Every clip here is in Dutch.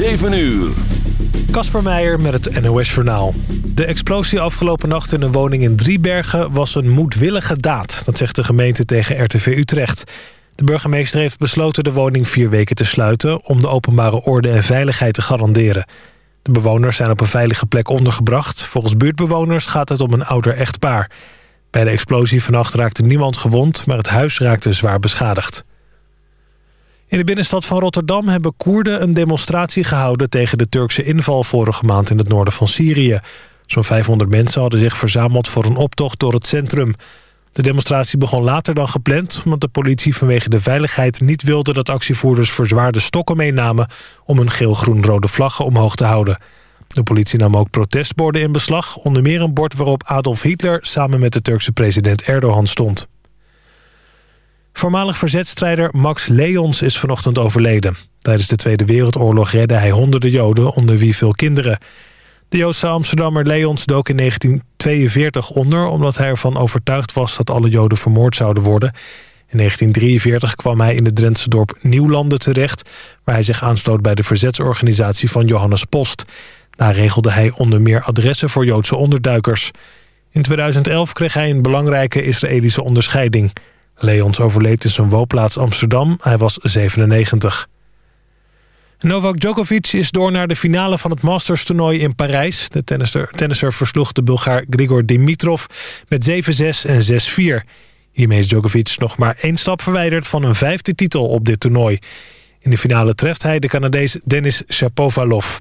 7 uur. Kasper Meijer met het NOS-journaal. De explosie afgelopen nacht in een woning in Driebergen was een moedwillige daad. Dat zegt de gemeente tegen RTV Utrecht. De burgemeester heeft besloten de woning vier weken te sluiten... om de openbare orde en veiligheid te garanderen. De bewoners zijn op een veilige plek ondergebracht. Volgens buurtbewoners gaat het om een ouder echtpaar. Bij de explosie vannacht raakte niemand gewond... maar het huis raakte zwaar beschadigd. In de binnenstad van Rotterdam hebben Koerden een demonstratie gehouden... tegen de Turkse inval vorige maand in het noorden van Syrië. Zo'n 500 mensen hadden zich verzameld voor een optocht door het centrum. De demonstratie begon later dan gepland... omdat de politie vanwege de veiligheid niet wilde dat actievoerders verzwaarde stokken meenamen... om hun geel-groen-rode vlaggen omhoog te houden. De politie nam ook protestborden in beslag... onder meer een bord waarop Adolf Hitler samen met de Turkse president Erdogan stond. Voormalig verzetstrijder Max Leons is vanochtend overleden. Tijdens de Tweede Wereldoorlog redde hij honderden Joden, onder wie veel kinderen. De Joodse Amsterdammer Leons dook in 1942 onder... omdat hij ervan overtuigd was dat alle Joden vermoord zouden worden. In 1943 kwam hij in het Drentse dorp Nieuwlanden terecht... waar hij zich aansloot bij de verzetsorganisatie van Johannes Post. Daar regelde hij onder meer adressen voor Joodse onderduikers. In 2011 kreeg hij een belangrijke Israëlische onderscheiding... Leons overleed in zijn woonplaats Amsterdam. Hij was 97. Novak Djokovic is door naar de finale van het Masters-toernooi in Parijs. De tennisser, versloeg de Bulgaar Grigor Dimitrov met 7-6 en 6-4. Hiermee is Djokovic nog maar één stap verwijderd van een vijfde titel op dit toernooi. In de finale treft hij de Canadees Denis Shapovalov.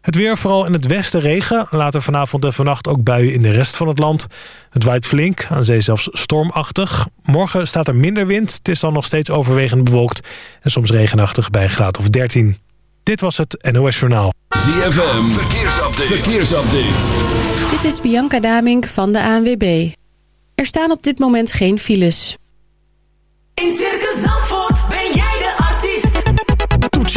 Het weer vooral in het westen regen. Later vanavond en vannacht ook buien in de rest van het land. Het waait flink, aan zee zelfs stormachtig. Morgen staat er minder wind. Het is dan nog steeds overwegend bewolkt. En soms regenachtig bij een graad of 13. Dit was het NOS Journaal. ZFM, verkeersupdate. verkeersupdate. Dit is Bianca Damink van de ANWB. Er staan op dit moment geen files. In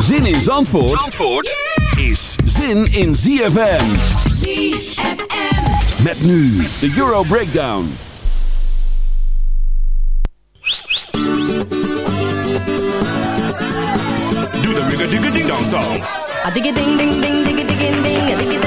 Zin in Zandvoort, Zandvoort is zin in ZFM. ZFM. Met nu de Euro Breakdown. Doe de rigga digga ding dong song. A diggy ding ding ding digging ding a diggy ding ding ding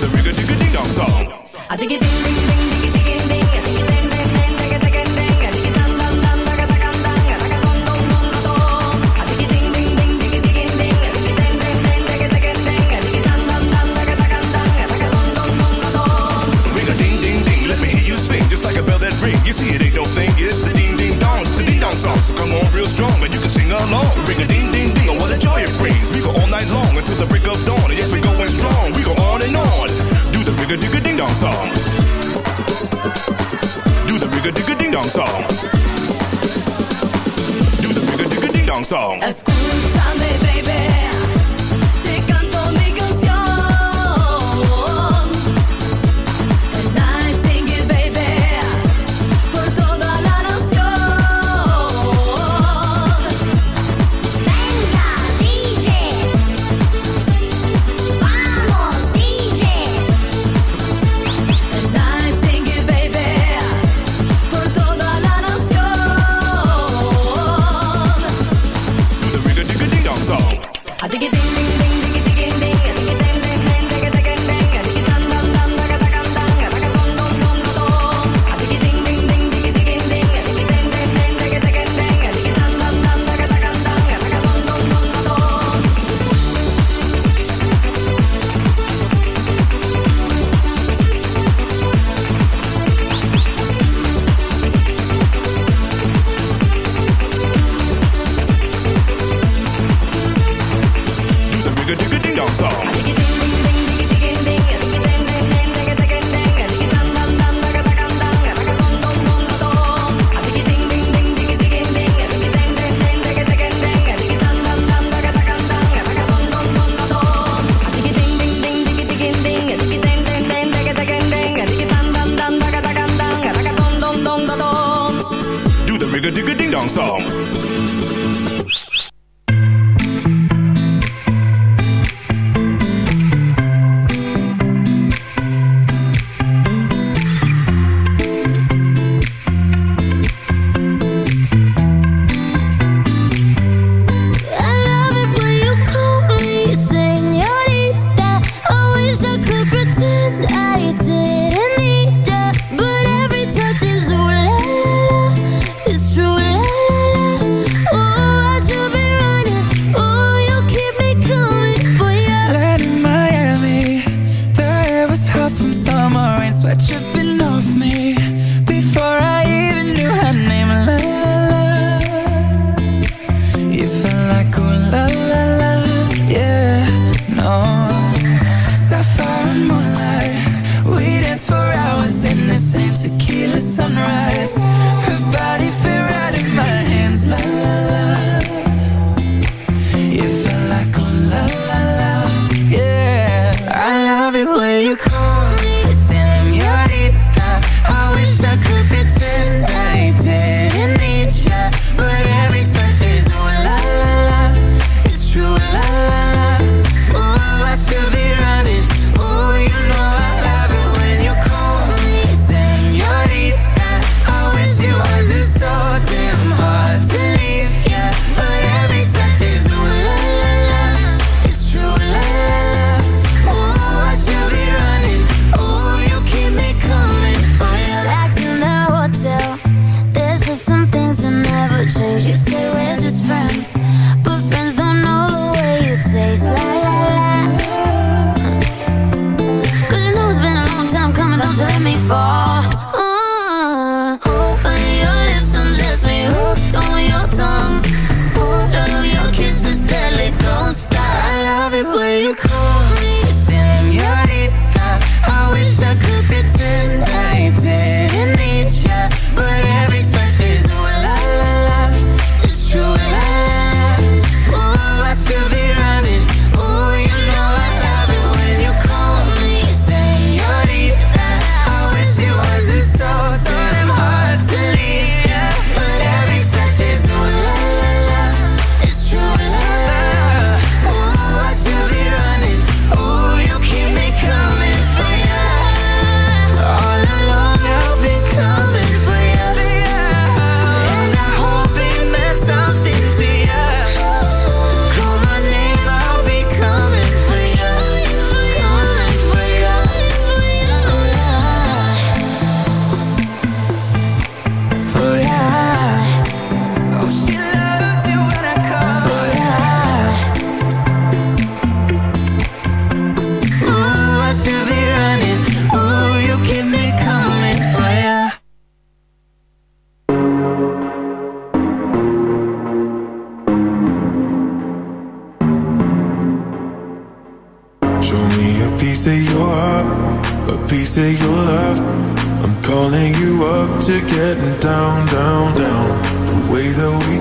the rigga digga ding dong song. I dig it ding.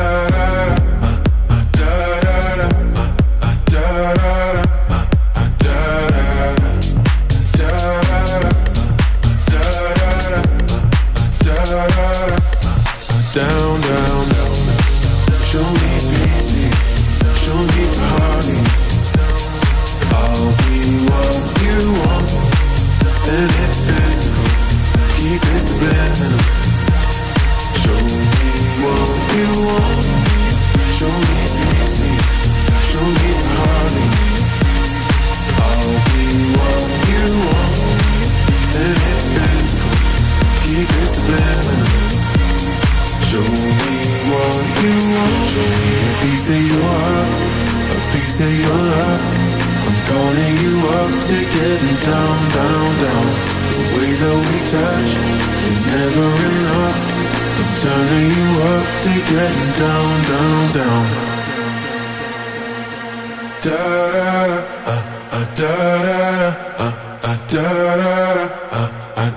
uh,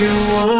you want.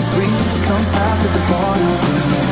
comes out at the bottom.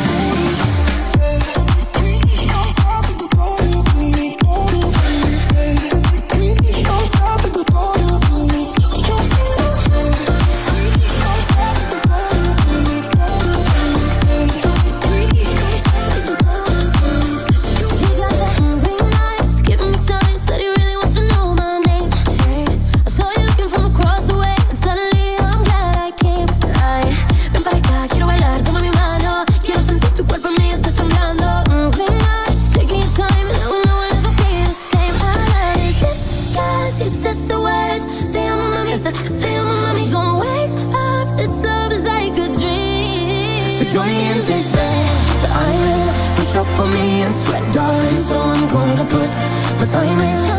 time in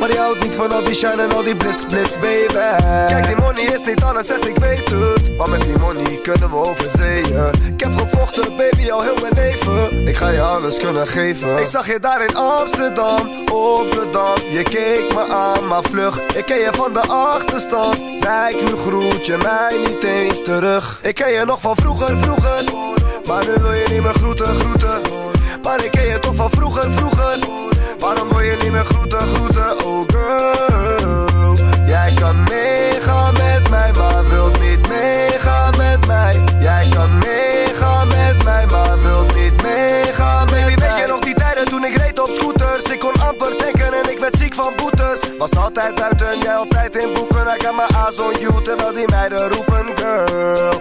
Maar je houdt niet van al die shine en al die blitz, blitz, baby. Kijk, die money is niet alles, echt ik weet het. Maar met die money kunnen we over zeeën Ik heb gevochten, baby, al heel mijn leven. Ik ga je alles kunnen geven. Ik zag je daar in Amsterdam, op de Dam. Je keek me aan, maar vlug. Ik ken je van de achterstand. Kijk, nu groet je mij niet eens terug. Ik ken je nog van vroeger, vroeger. Maar nu wil je niet meer groeten, groeten. Maar ik ken je toch van vroeger, vroeger Waarom wil je niet meer groeten, groeten, oh girl? Jij kan meegaan met mij, maar wilt niet meegaan met mij. Jij kan meegaan met mij, maar wilt niet meegaan met Baby, mij. weet je nog die tijden toen ik reed op scooters? Ik kon amper tanken en ik werd ziek van boetes. Was altijd buiten, jij altijd in boeken. I got my eyes on you, terwijl die meiden roepen girl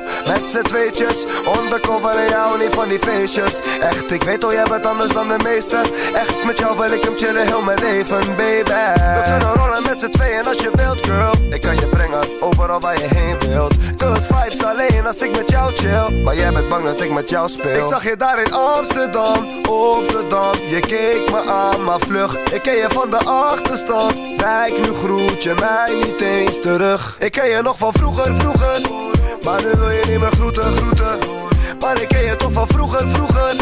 z'n tweetjes, undercover en jou niet van die feestjes. Echt, ik weet al, jij bent anders dan de meesten. Echt, met jou wil ik hem chillen heel mijn leven, baby. We kunnen rollen met z'n tweeën als je wilt, girl. Ik kan je brengen, overal waar je heen wilt. Good vibes alleen als ik met jou chill. Maar jij bent bang dat ik met jou speel. Ik zag je daar in Amsterdam, op de Je keek me aan, maar vlug. Ik ken je van de achterstand. Kijk, nu groet je mij niet eens terug. Ik ken je nog van vroeger, vroeger maar nu wil je niet meer groeten, groeten. Maar ik ken je toch van vroeger, vroeger.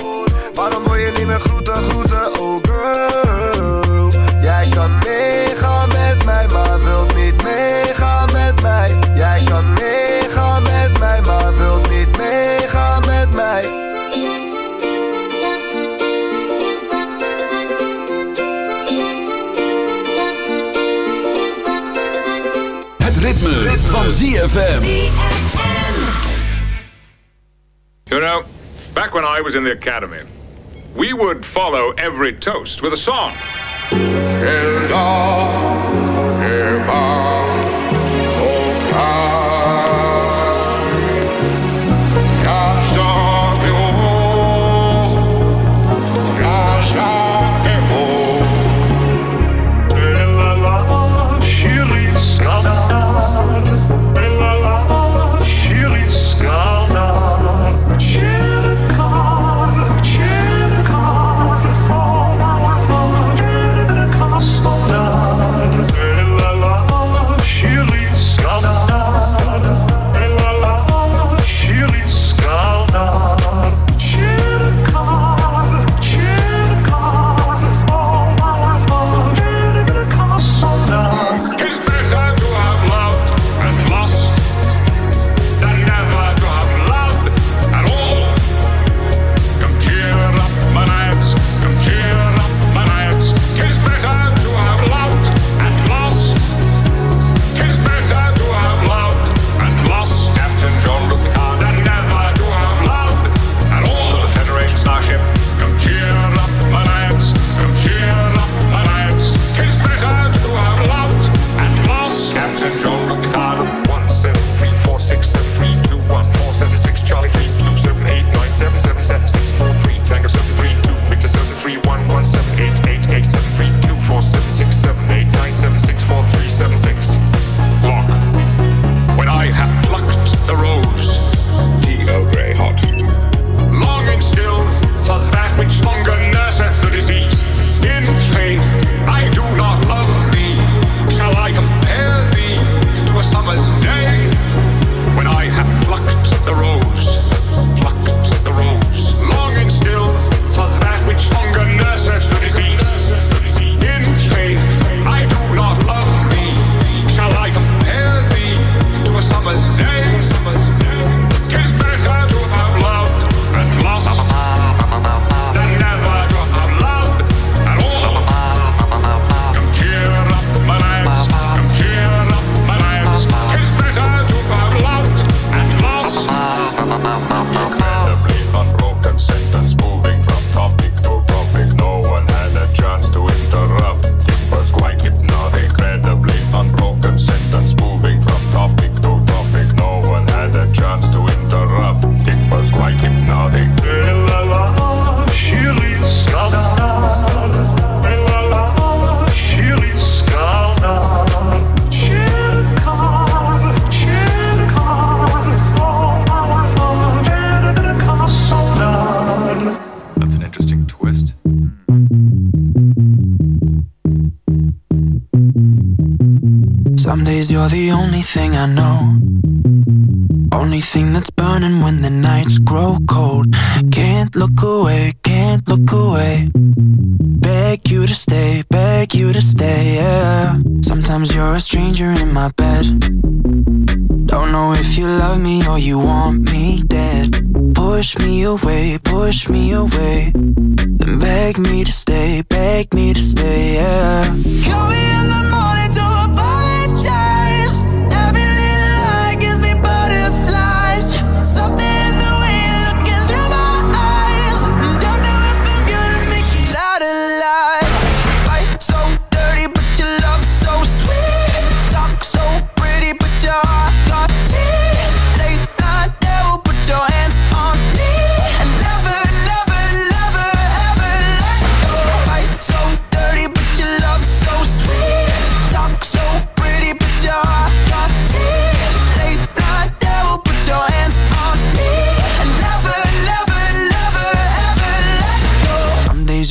Waarom wil je niet meer groeten, groeten, oh girl. Jij kan meegaan met mij, maar wilt niet meegaan met mij. Jij kan meegaan met mij, maar wilt niet meegaan met mij. Het ritme. van ZFM. You know, back when I was in the academy, we would follow every toast with a song.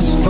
was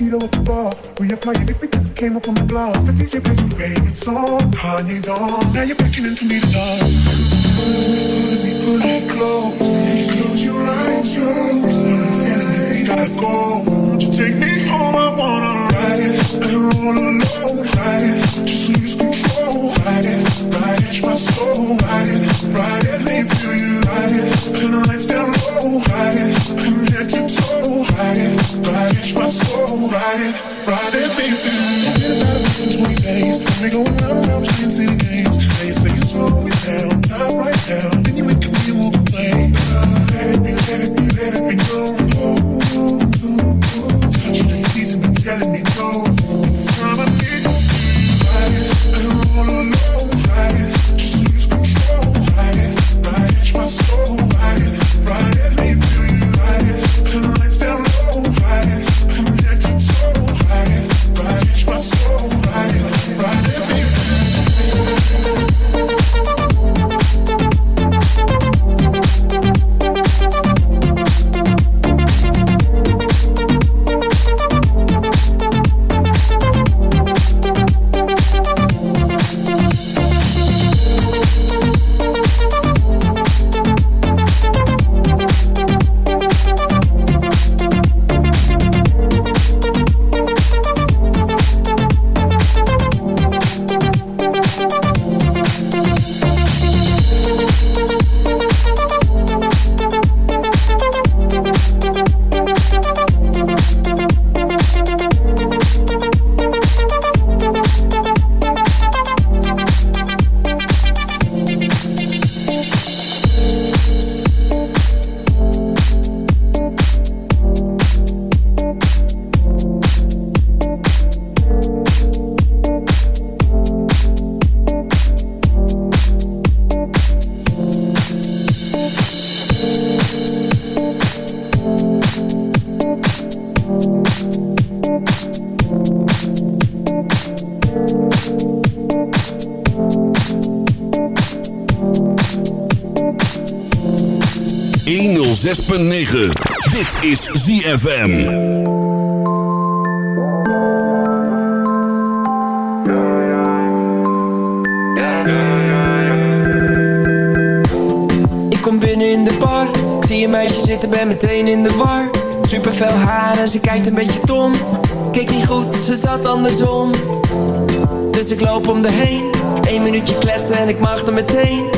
meet her at the bar. Reapplying it it came off on the glass. The DJ plays your favorite song. Honey's on. Now you're beckoning to me to dance. Pull me, pull me close. Close your eyes, your eyes. We gotta go. Won't you take me home? I wanna ride it. I don't wanna. Ride it. Just lose control. Ride it. Ride it. my soul. Ride it. Ride it. Let me feel you. Ride it. Turn the lights down low. Ride it. I'm here ride it, ride it, my soul, ride it, ride it, baby. I've been 20 going out. They say slow not right now. Then you play. Let it be, let it be, let it be known. 9, Dit is ZFM. zie een meisje zitten, ben meteen in de war. Supervel haar en ze kijkt een beetje dom. Kijk niet goed, ze zat andersom. Dus ik loop om de heen. Eén minuutje kletsen en ik mag er meteen.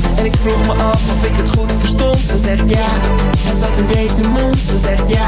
En ik vroeg me af of ik het goed verstond. Ze zegt ja, hij zat in deze mond. Ze zegt ja,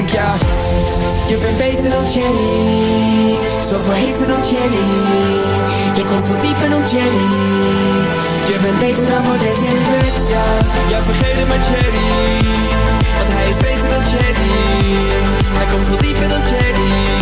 ja. Je bent beter dan Jenny. Zoveel heter dan Jenny. Je komt veel dieper dan Jenny. Je bent beter dan Baudet in bed, ja Ja, vergeet het maar Jerry Want hij is beter dan Jerry Hij komt veel dieper dan Jerry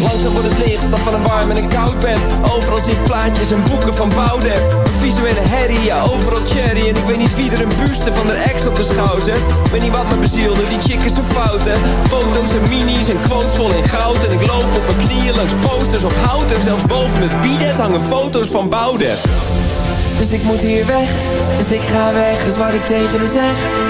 Langzaam wordt het licht, van een warm en een koud bed. Overal ik plaatjes en boeken van Boudewijn Een visuele herrie, ja overal cherry. En ik weet niet wie er een buste van de ex op de schouw zet. Weet niet wat me bezielde, die chick is zo fout hè. Foto's en minis en quotes vol in goud. En ik loop op mijn knieën langs posters op hout. En zelfs boven het bidet hangen foto's van Boudewijn dus ik moet hier weg, dus ik ga weg, is wat ik tegen haar zeg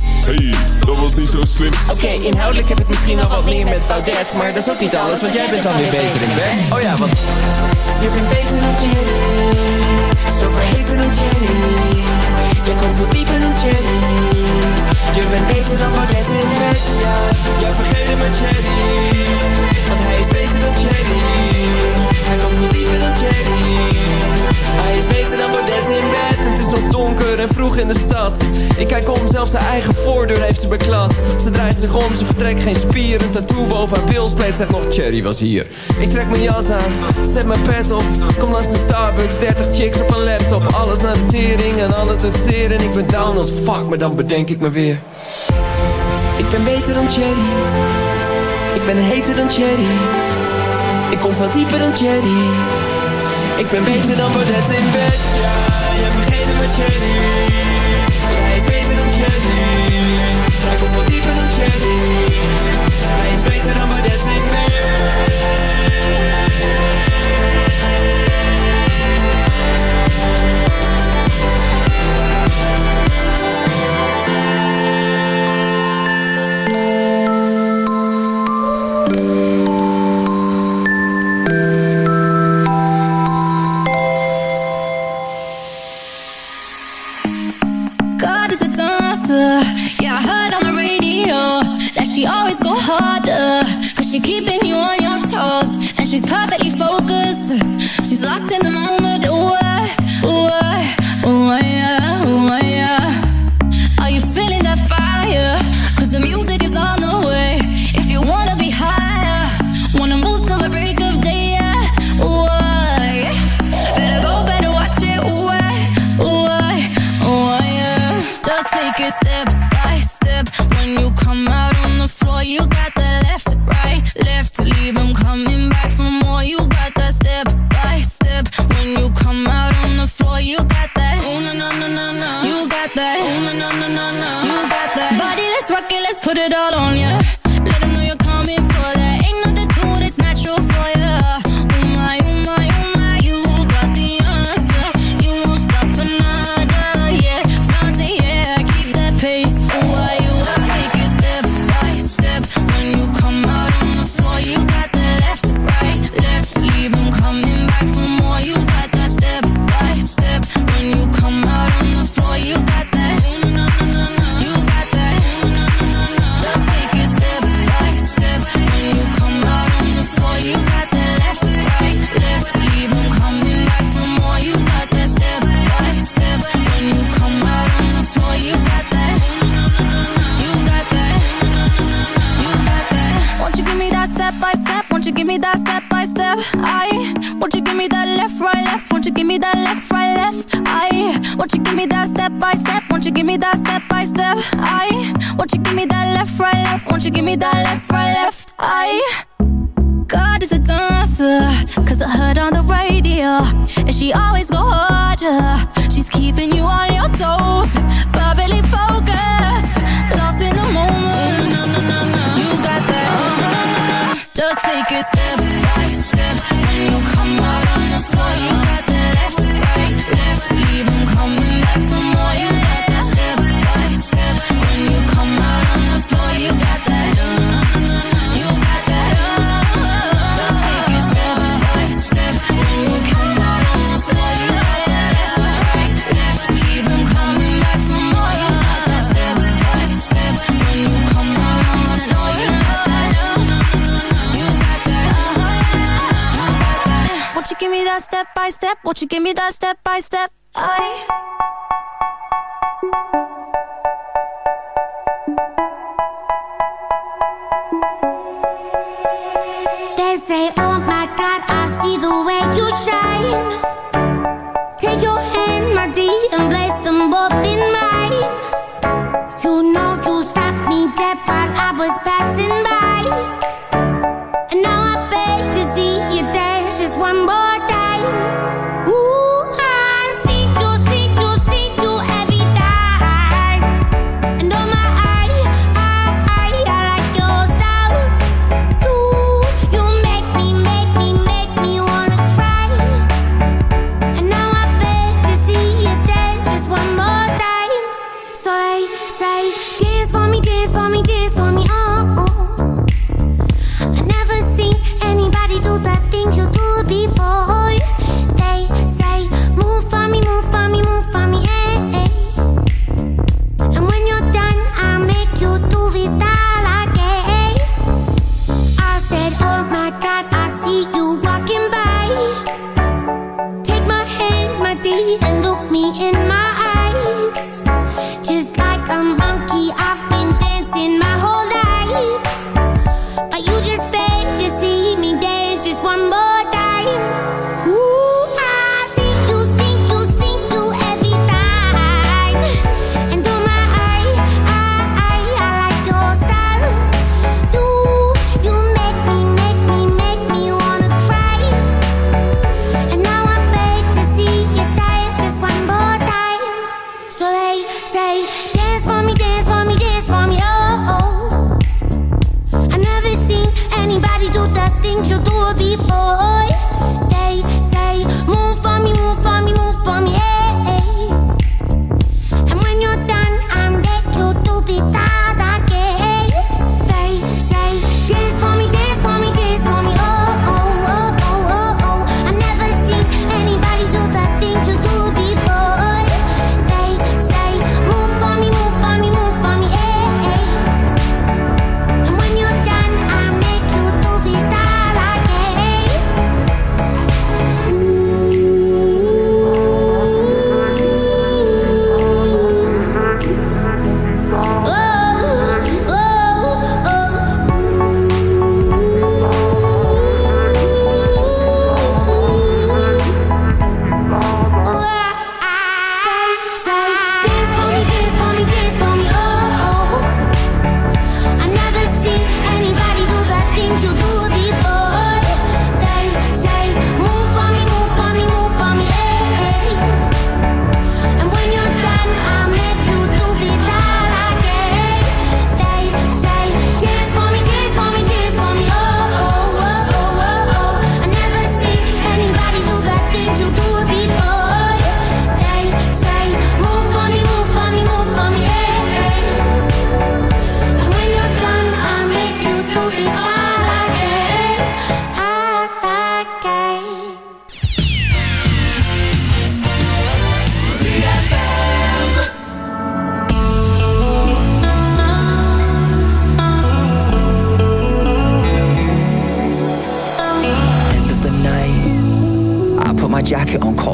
Hey, dat was niet zo slim. Oké, inhoudelijk heb ik misschien wel wat meer met Baudet Maar dat is ook niet alles, want jij bent dan weer beter in bed. Oh ja, want Je bent beter dan Zo verheven dan Jenny zich om, ze vertrekt geen spier. Een tattoo boven haar bilspleet zegt nog Cherry was hier. Ik trek mijn jas aan, zet mijn pet op. Kom langs de Starbucks, 30 chicks op een laptop. Alles naar de en alles doet zeer. En ik ben down als fuck, maar dan bedenk ik me weer. Ik ben beter dan Cherry. Ik ben heter dan Cherry. Ik kom veel dieper dan Cherry. Ik ben beter dan Baudet in bed, ja Je vergeet het maar Cherry Cherry Hij is beter dan Baudet it all that step by step? Won't you give me that step by step? I. They say, Oh my God, I see the way you shine. Take your hand, my dear, and place them both in my.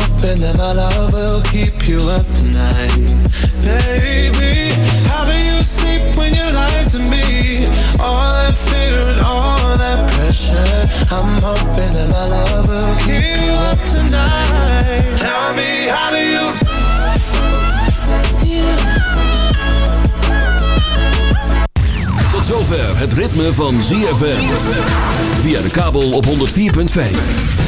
hoping that my love will keep you up tonight. Baby, how do you sleep when you lie to me? All that fear and all that pressure. I'm hoping that my love will keep, keep you up tonight. Tell me, how do you? Tot zover het ritme van ZFM. Via de kabel op 104.5.